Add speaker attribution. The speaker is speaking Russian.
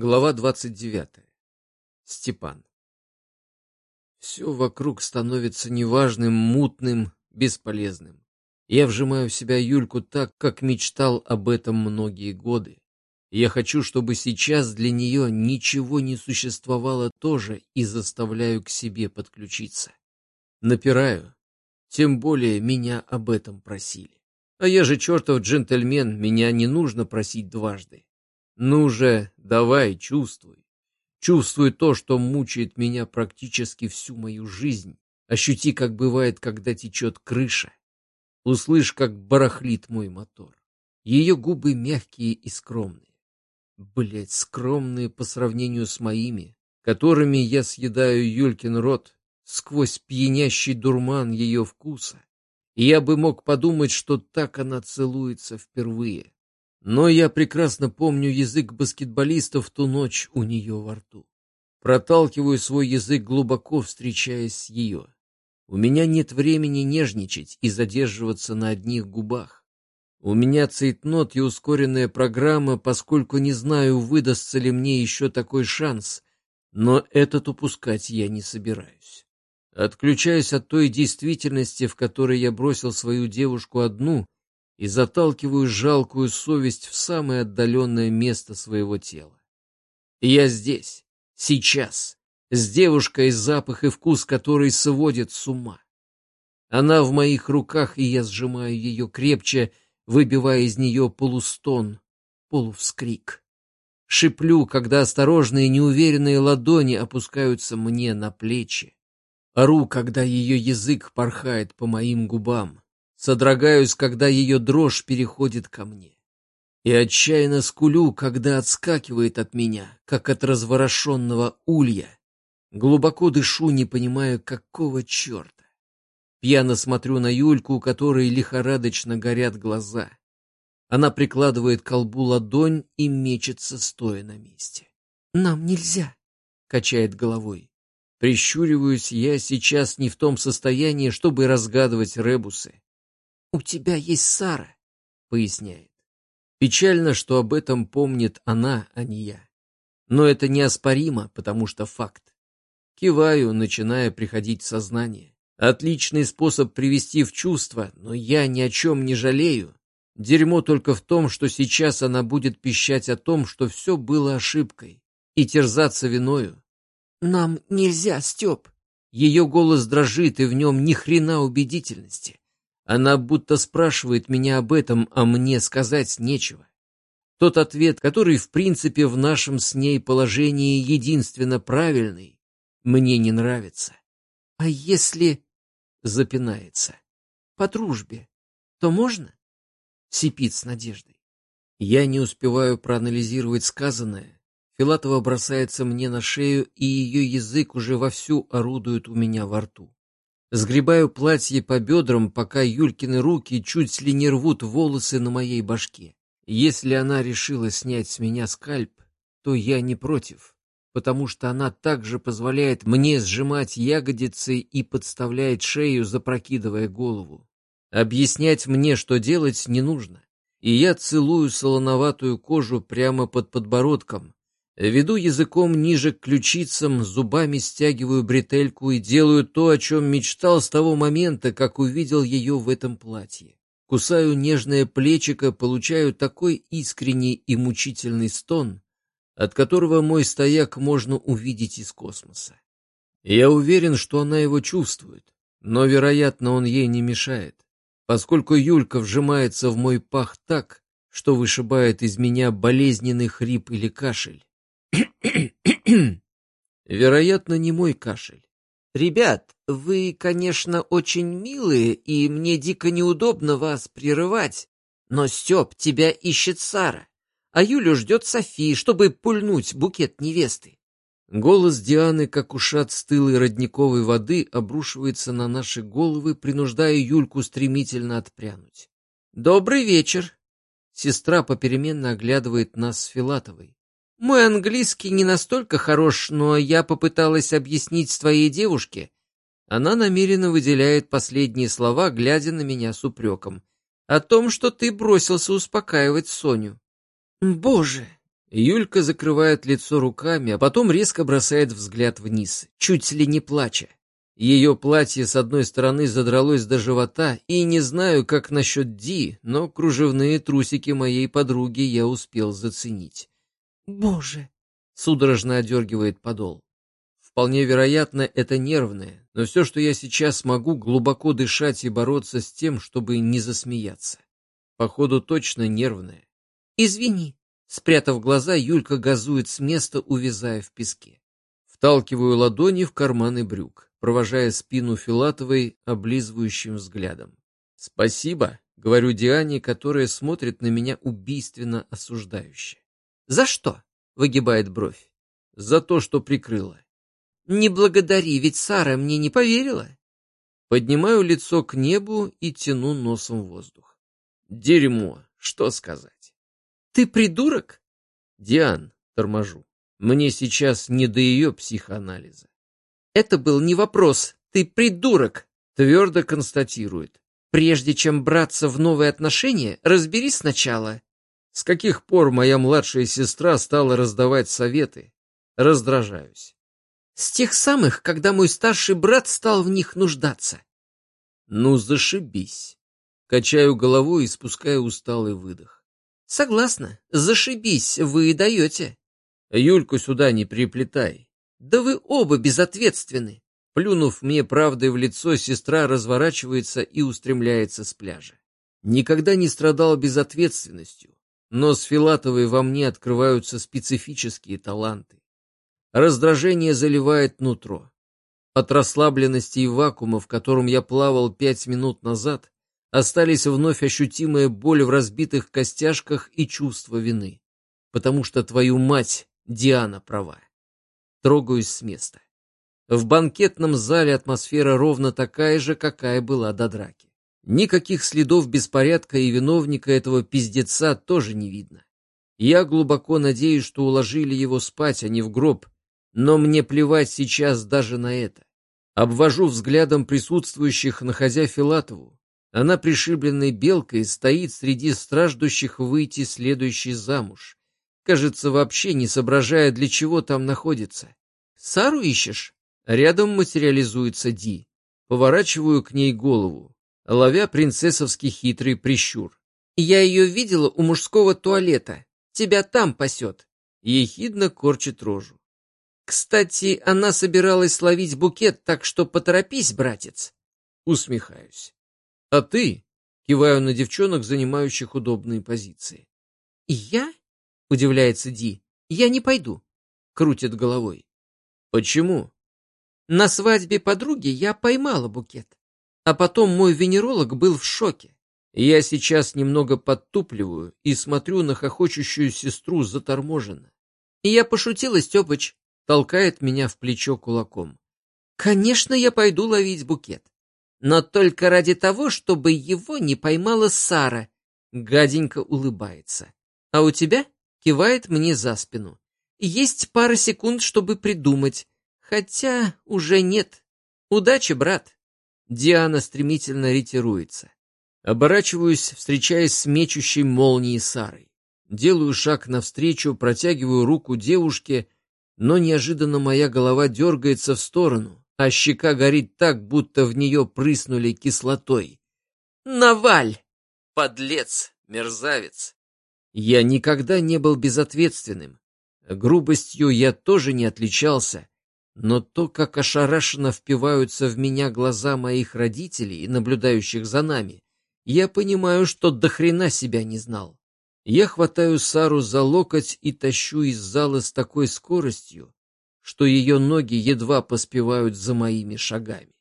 Speaker 1: Глава 29. Степан. Все вокруг становится неважным, мутным, бесполезным. Я вжимаю в себя Юльку так, как мечтал об этом многие годы. Я хочу, чтобы сейчас для нее ничего не существовало тоже и заставляю к себе подключиться. Напираю. Тем более меня об этом просили. А я же чертов джентльмен, меня не нужно просить дважды. Ну же, давай, чувствуй. Чувствуй то, что мучает меня практически всю мою жизнь. Ощути, как бывает, когда течет крыша. Услышь, как барахлит мой мотор. Ее губы мягкие и скромные. Блять, скромные по сравнению с моими, которыми я съедаю Юлькин рот сквозь пьянящий дурман ее вкуса. Я бы мог подумать, что так она целуется впервые. Но я прекрасно помню язык баскетболиста в ту ночь у нее во рту. Проталкиваю свой язык глубоко, встречаясь с ее. У меня нет времени нежничать и задерживаться на одних губах. У меня цейтнот и ускоренная программа, поскольку не знаю, выдастся ли мне еще такой шанс, но этот упускать я не собираюсь. Отключаюсь от той действительности, в которой я бросил свою девушку одну — и заталкиваю жалкую совесть в самое отдаленное место своего тела. я здесь, сейчас, с девушкой, запах и вкус которой сводит с ума. Она в моих руках, и я сжимаю ее крепче, выбивая из нее полустон, полувскрик. Шиплю, когда осторожные неуверенные ладони опускаются мне на плечи. Ору, когда ее язык порхает по моим губам. Содрогаюсь, когда ее дрожь переходит ко мне. И отчаянно скулю, когда отскакивает от меня, как от разворошенного улья. Глубоко дышу, не понимая, какого черта. Пьяно смотрю на Юльку, у которой лихорадочно горят глаза. Она прикладывает колбу ладонь и мечется, стоя на месте. «Нам нельзя», — качает головой. Прищуриваюсь, я сейчас не в том состоянии, чтобы разгадывать ребусы. «У тебя есть Сара», — поясняет. Печально, что об этом помнит она, а не я. Но это неоспоримо, потому что факт. Киваю, начиная приходить в сознание. Отличный способ привести в чувство, но я ни о чем не жалею. Дерьмо только в том, что сейчас она будет пищать о том, что все было ошибкой, и терзаться виною. «Нам нельзя, Степ!» Ее голос дрожит, и в нем ни хрена убедительности. Она будто спрашивает меня об этом, а мне сказать нечего. Тот ответ, который в принципе в нашем с ней положении единственно правильный, мне не нравится. А если... Запинается. По дружбе. То можно? Сипит с надеждой. Я не успеваю проанализировать сказанное. Филатова бросается мне на шею, и ее язык уже вовсю орудует у меня во рту. Сгребаю платье по бедрам, пока Юлькины руки чуть ли не рвут волосы на моей башке. Если она решила снять с меня скальп, то я не против, потому что она также позволяет мне сжимать ягодицы и подставляет шею, запрокидывая голову. Объяснять мне, что делать, не нужно. И я целую солоноватую кожу прямо под подбородком, Веду языком ниже к ключицам, зубами стягиваю бретельку и делаю то, о чем мечтал с того момента, как увидел ее в этом платье. Кусаю нежное плечико, получаю такой искренний и мучительный стон, от которого мой стояк можно увидеть из космоса. Я уверен, что она его чувствует, но, вероятно, он ей не мешает, поскольку Юлька вжимается в мой пах так, что вышибает из меня болезненный хрип или кашель. Вероятно, не мой кашель. «Ребят, вы, конечно, очень милые, и мне дико неудобно вас прерывать, но, Степ, тебя ищет Сара, а Юлю ждет Софи, чтобы пульнуть букет невесты». Голос Дианы, как ушат стылой родниковой воды, обрушивается на наши головы, принуждая Юльку стремительно отпрянуть. «Добрый вечер!» Сестра попеременно оглядывает нас с Филатовой. Мой английский не настолько хорош, но я попыталась объяснить твоей девушке. Она намеренно выделяет последние слова, глядя на меня с упреком. О том, что ты бросился успокаивать Соню. Боже! Юлька закрывает лицо руками, а потом резко бросает взгляд вниз, чуть ли не плача. Ее платье с одной стороны задралось до живота, и не знаю, как насчет Ди, но кружевные трусики моей подруги я успел заценить.
Speaker 2: «Боже!»
Speaker 1: — судорожно одергивает подол. Вполне вероятно, это нервное, но все, что я сейчас могу, глубоко дышать и бороться с тем, чтобы не засмеяться. Походу, точно нервное.
Speaker 2: «Извини», — спрятав глаза, Юлька газует с места, увязая в песке.
Speaker 1: Вталкиваю ладони в карманы брюк, провожая спину Филатовой облизывающим взглядом. «Спасибо», — говорю Диане, которая смотрит на меня убийственно осуждающе.
Speaker 2: «За что?» — выгибает бровь.
Speaker 1: «За то, что прикрыла.
Speaker 2: Не благодари, ведь Сара мне не поверила.
Speaker 1: Поднимаю лицо к небу и тяну носом воздух. Дерьмо, что сказать?
Speaker 2: Ты придурок?
Speaker 1: Диан, торможу. Мне сейчас не до ее психоанализа.
Speaker 2: Это был не вопрос. Ты придурок,
Speaker 1: твердо констатирует.
Speaker 2: Прежде чем браться в новые отношения, разберись сначала.
Speaker 1: С каких пор моя младшая сестра стала раздавать советы? Раздражаюсь.
Speaker 2: С тех самых, когда мой старший брат стал в них нуждаться.
Speaker 1: Ну, зашибись. Качаю головой и спускаю усталый выдох.
Speaker 2: Согласна, зашибись, вы и даете.
Speaker 1: Юльку сюда не приплетай.
Speaker 2: Да вы оба безответственны.
Speaker 1: Плюнув мне правдой в лицо, сестра разворачивается и устремляется с пляжа. Никогда не страдал безответственностью, но с Филатовой во мне открываются специфические таланты. Раздражение заливает нутро. От расслабленности и вакуума, в котором я плавал пять минут назад, остались вновь ощутимая боль в разбитых костяшках и чувство вины. Потому что твою мать, Диана, права. Трогаюсь с места. В банкетном зале атмосфера ровно такая же, какая была до драки. Никаких следов беспорядка и виновника этого пиздеца тоже не видно. Я глубоко надеюсь, что уложили его спать, а не в гроб, но мне плевать сейчас даже на это. Обвожу взглядом присутствующих, находя Филатову. Она пришибленной белкой стоит среди страждущих выйти следующий замуж. Кажется, вообще не соображая, для чего там находится.
Speaker 2: «Сару ищешь?»
Speaker 1: Рядом материализуется Ди. Поворачиваю к ней голову, ловя принцессовский хитрый прищур.
Speaker 2: «Я ее видела у мужского туалета. Тебя там пасет».
Speaker 1: Ехидно корчит рожу.
Speaker 2: Кстати, она собиралась словить букет, так что поторопись, братец.
Speaker 1: Усмехаюсь. А ты? Киваю на девчонок, занимающих удобные позиции.
Speaker 2: Я? Удивляется Ди. Я не пойду. Крутит головой.
Speaker 1: Почему?
Speaker 2: На свадьбе подруги я поймала букет. А потом мой венеролог был в шоке.
Speaker 1: Я сейчас немного подтупливаю и смотрю на хохочущую сестру заторможенно.
Speaker 2: И я пошутила, Степыч толкает меня в плечо кулаком. Конечно, я пойду ловить букет. Но только ради того, чтобы его не поймала Сара. Гаденько улыбается. А у тебя? Кивает мне за спину. Есть пара секунд, чтобы придумать. Хотя уже нет. Удачи, брат.
Speaker 1: Диана стремительно ретируется. Оборачиваюсь, встречаясь с мечущей молнией Сарой. Делаю шаг навстречу, протягиваю руку девушке — но неожиданно моя голова дергается в сторону, а щека горит так, будто в нее прыснули кислотой.
Speaker 2: «Наваль! Подлец! Мерзавец!»
Speaker 1: Я никогда не был безответственным. Грубостью я тоже не отличался, но то, как ошарашенно впиваются в меня глаза моих родителей, наблюдающих за нами, я понимаю, что до хрена себя не знал. Я хватаю Сару за локоть и тащу из зала с такой скоростью, что ее ноги едва поспевают за моими шагами.